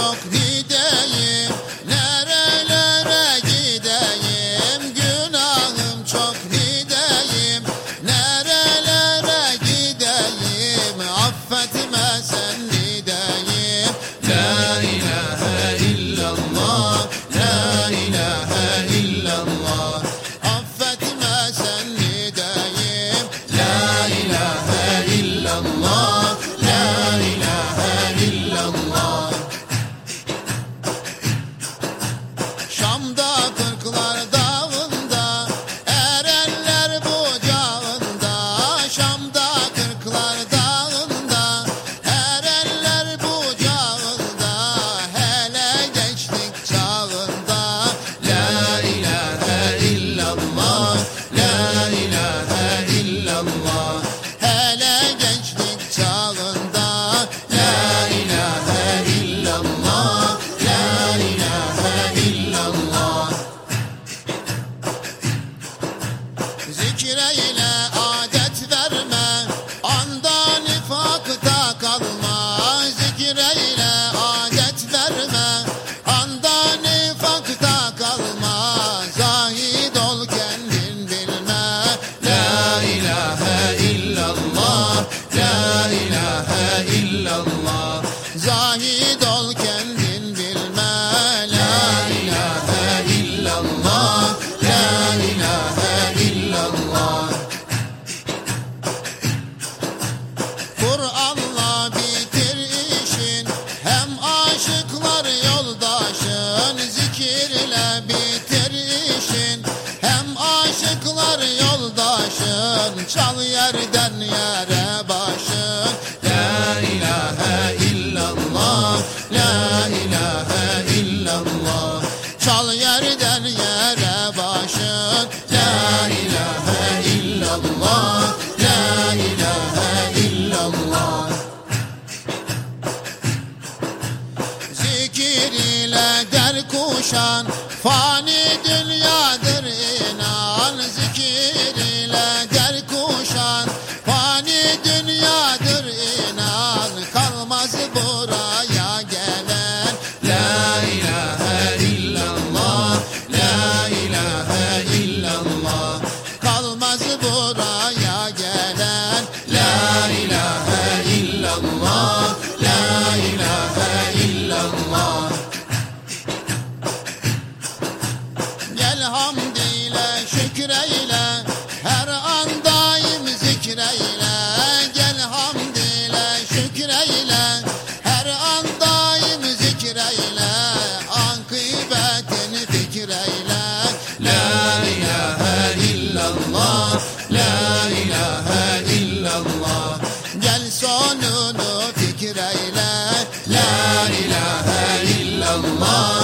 talk Zikreyle Kur'an'la bitir işin. Hem aşıklar yoldaşın Zikirle bitir işin. Hem aşıklar yoldaşın Çal yerden yere ile der kuşan Fani hamdiyle şükreyle Her an daim zikreyle Gel hamdiyle şükreyle Her an daim zikreyle Akıbetini fikreyle La ilahe illallah. La ilahe illallah. Gel sonunu fikreyle La ilahe illallah